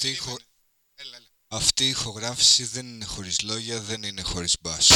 Αυτή η, Αυτή η ηχογράφηση δεν είναι χωρίς λόγια, δεν είναι χωρίς μπάσο.